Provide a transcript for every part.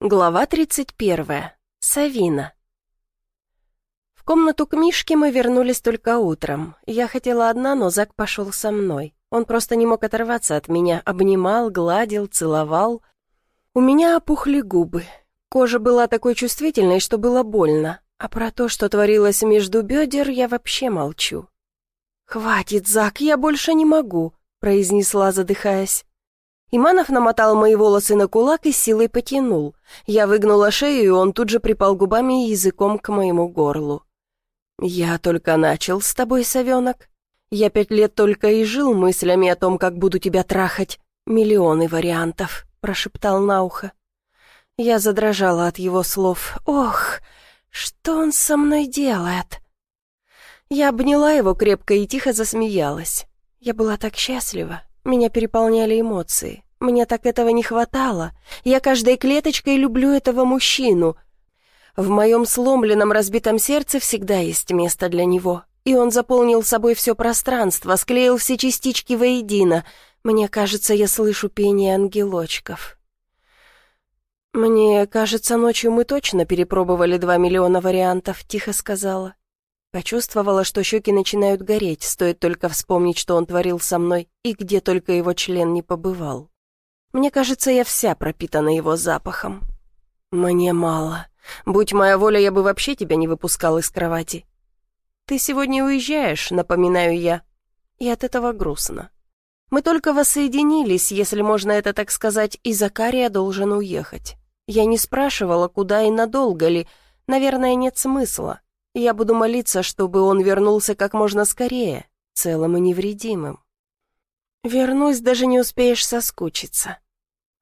Глава 31. Савина. В комнату к Мишке мы вернулись только утром. Я хотела одна, но Зак пошел со мной. Он просто не мог оторваться от меня, обнимал, гладил, целовал. У меня опухли губы. Кожа была такой чувствительной, что было больно. А про то, что творилось между бедер, я вообще молчу. «Хватит, Зак, я больше не могу», — произнесла, задыхаясь. Иманов намотал мои волосы на кулак и силой потянул. Я выгнула шею, и он тут же припал губами и языком к моему горлу. «Я только начал с тобой, совенок. Я пять лет только и жил мыслями о том, как буду тебя трахать. Миллионы вариантов», — прошептал на ухо. Я задрожала от его слов. «Ох, что он со мной делает?» Я обняла его крепко и тихо засмеялась. Я была так счастлива. Меня переполняли эмоции. Мне так этого не хватало. Я каждой клеточкой люблю этого мужчину. В моем сломленном разбитом сердце всегда есть место для него. И он заполнил собой все пространство, склеил все частички воедино. Мне кажется, я слышу пение ангелочков. «Мне кажется, ночью мы точно перепробовали два миллиона вариантов», — тихо сказала. Почувствовала, что щеки начинают гореть, стоит только вспомнить, что он творил со мной и где только его член не побывал. Мне кажется, я вся пропитана его запахом. Мне мало. Будь моя воля, я бы вообще тебя не выпускал из кровати. Ты сегодня уезжаешь, напоминаю я. И от этого грустно. Мы только воссоединились, если можно это так сказать, и Закария должен уехать. Я не спрашивала, куда и надолго ли. Наверное, нет смысла. Я буду молиться, чтобы он вернулся как можно скорее, целым и невредимым. Вернусь, даже не успеешь соскучиться.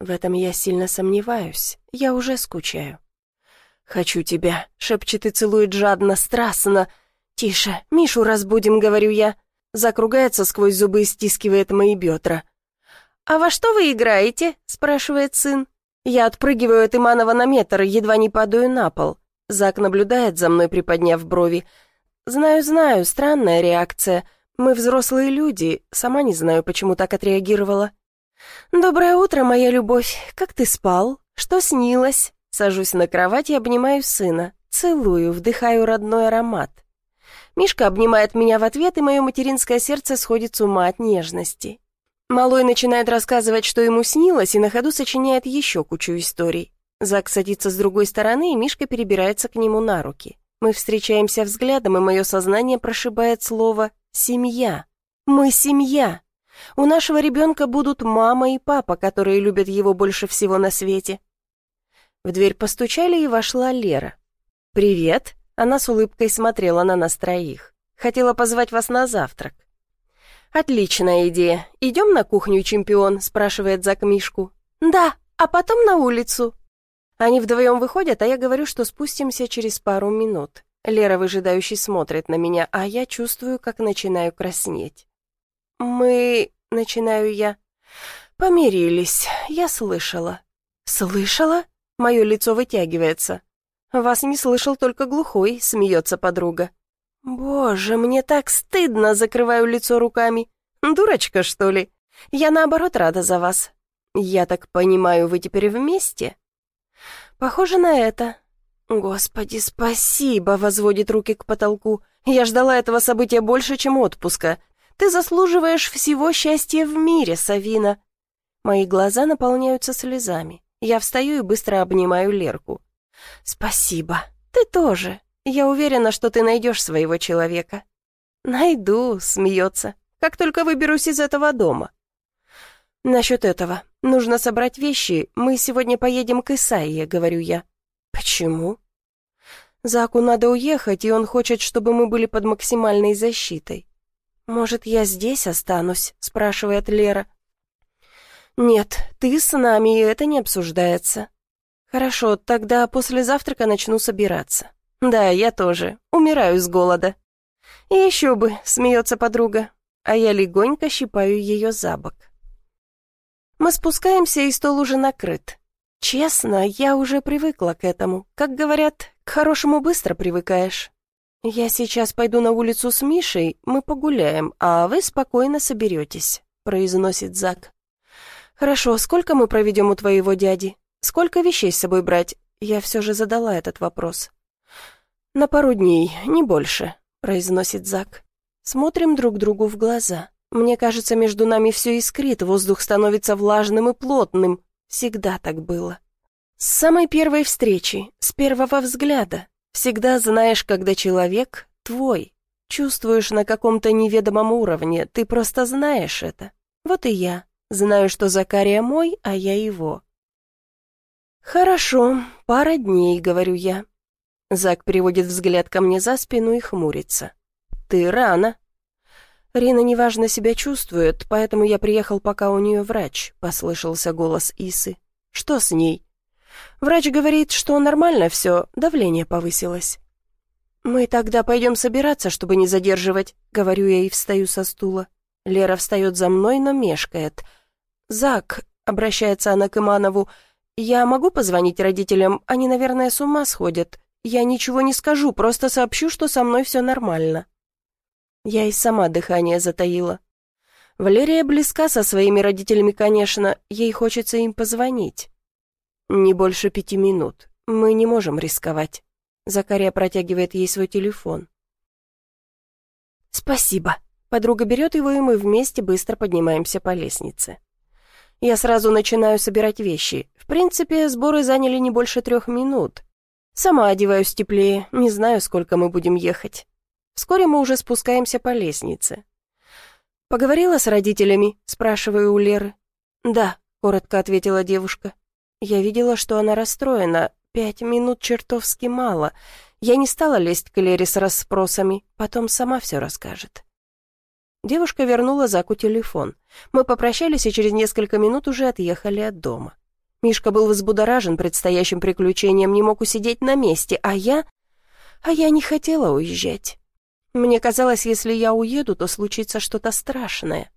В этом я сильно сомневаюсь, я уже скучаю. «Хочу тебя», — шепчет и целует жадно, страстно. «Тише, Мишу разбудим», — говорю я. Закругается сквозь зубы и стискивает мои бедра. «А во что вы играете?» — спрашивает сын. Я отпрыгиваю от Иманова на метр, едва не падаю на пол. Зак наблюдает за мной, приподняв брови. «Знаю, знаю, странная реакция. Мы взрослые люди, сама не знаю, почему так отреагировала». «Доброе утро, моя любовь. Как ты спал? Что снилось?» Сажусь на кровать и обнимаю сына. Целую, вдыхаю родной аромат. Мишка обнимает меня в ответ, и мое материнское сердце сходит с ума от нежности. Малой начинает рассказывать, что ему снилось, и на ходу сочиняет еще кучу историй. Зак садится с другой стороны, и Мишка перебирается к нему на руки. Мы встречаемся взглядом, и мое сознание прошибает слово «семья». Мы семья. У нашего ребенка будут мама и папа, которые любят его больше всего на свете. В дверь постучали, и вошла Лера. «Привет!» Она с улыбкой смотрела на нас троих. «Хотела позвать вас на завтрак». «Отличная идея. Идем на кухню, чемпион?» спрашивает Зак Мишку. «Да, а потом на улицу», они вдвоем выходят, а я говорю, что спустимся через пару минут. Лера выжидающе смотрит на меня, а я чувствую, как начинаю краснеть. «Мы...» — начинаю я. «Помирились, я слышала». «Слышала?» — мое лицо вытягивается. «Вас не слышал только глухой», — смеется подруга. «Боже, мне так стыдно!» — закрываю лицо руками. «Дурочка, что ли? Я наоборот рада за вас. Я так понимаю, вы теперь вместе?» Похоже на это. Господи, спасибо, возводит руки к потолку. Я ждала этого события больше, чем отпуска. Ты заслуживаешь всего счастья в мире, Савина. Мои глаза наполняются слезами. Я встаю и быстро обнимаю Лерку. Спасибо. Ты тоже. Я уверена, что ты найдешь своего человека. Найду, смеется. Как только выберусь из этого дома. «Насчет этого. Нужно собрать вещи. Мы сегодня поедем к Исаие», — говорю я. «Почему?» «Заку надо уехать, и он хочет, чтобы мы были под максимальной защитой». «Может, я здесь останусь?» — спрашивает Лера. «Нет, ты с нами, и это не обсуждается». «Хорошо, тогда после завтрака начну собираться». «Да, я тоже. Умираю с голода». «И еще бы», — смеется подруга, а я легонько щипаю ее за бок. Мы спускаемся, и стол уже накрыт. Честно, я уже привыкла к этому. Как говорят, к хорошему быстро привыкаешь. Я сейчас пойду на улицу с Мишей, мы погуляем, а вы спокойно соберетесь», — произносит Зак. «Хорошо, сколько мы проведем у твоего дяди?» Сколько вещей с собой брать? Я все же задала этот вопрос. «На пару дней, не больше», — произносит Зак. Смотрим друг другу в глаза. Мне кажется, между нами все искрит, воздух становится влажным и плотным. Всегда так было. С самой первой встречи, с первого взгляда. Всегда знаешь, когда человек твой. Чувствуешь на каком-то неведомом уровне, ты просто знаешь это. Вот и я. Знаю, что Закария мой, а я его. «Хорошо, пара дней», — говорю я. Зак переводит взгляд ко мне за спину и хмурится. «Ты рано». «Рина неважно себя чувствует, поэтому я приехал, пока у нее врач», — послышался голос Исы. «Что с ней?» «Врач говорит, что нормально все, давление повысилось». «Мы тогда пойдем собираться, чтобы не задерживать», — говорю я и встаю со стула. Лера встает за мной, но мешкает. «Зак», — обращается она к Иманову, — «я могу позвонить родителям? Они, наверное, с ума сходят. Я ничего не скажу, просто сообщу, что со мной все нормально». Я и сама дыхание затаила. Валерия близка со своими родителями, конечно, ей хочется им позвонить. Не больше пяти минут. Мы не можем рисковать. Закария протягивает ей свой телефон. «Спасибо». Подруга берет его, и мы вместе быстро поднимаемся по лестнице. Я сразу начинаю собирать вещи. В принципе, сборы заняли не больше трех минут. Сама одеваюсь теплее, не знаю, сколько мы будем ехать. Вскоре мы уже спускаемся по лестнице. «Поговорила с родителями?» — спрашиваю у Леры. «Да», — коротко ответила девушка. Я видела, что она расстроена, Пять минут чертовски мало. Я не стала лезть к Лере с расспросами, потом сама все расскажет. Девушка вернула Заку телефон. Мы попрощались и через несколько минут уже отъехали от дома. Мишка был взбудоражен предстоящим приключением, не мог усидеть на месте, а я... А я не хотела уезжать. Мне казалось, если я уеду, то случится что-то страшное.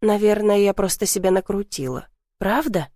Наверное, я просто себя накрутила. Правда?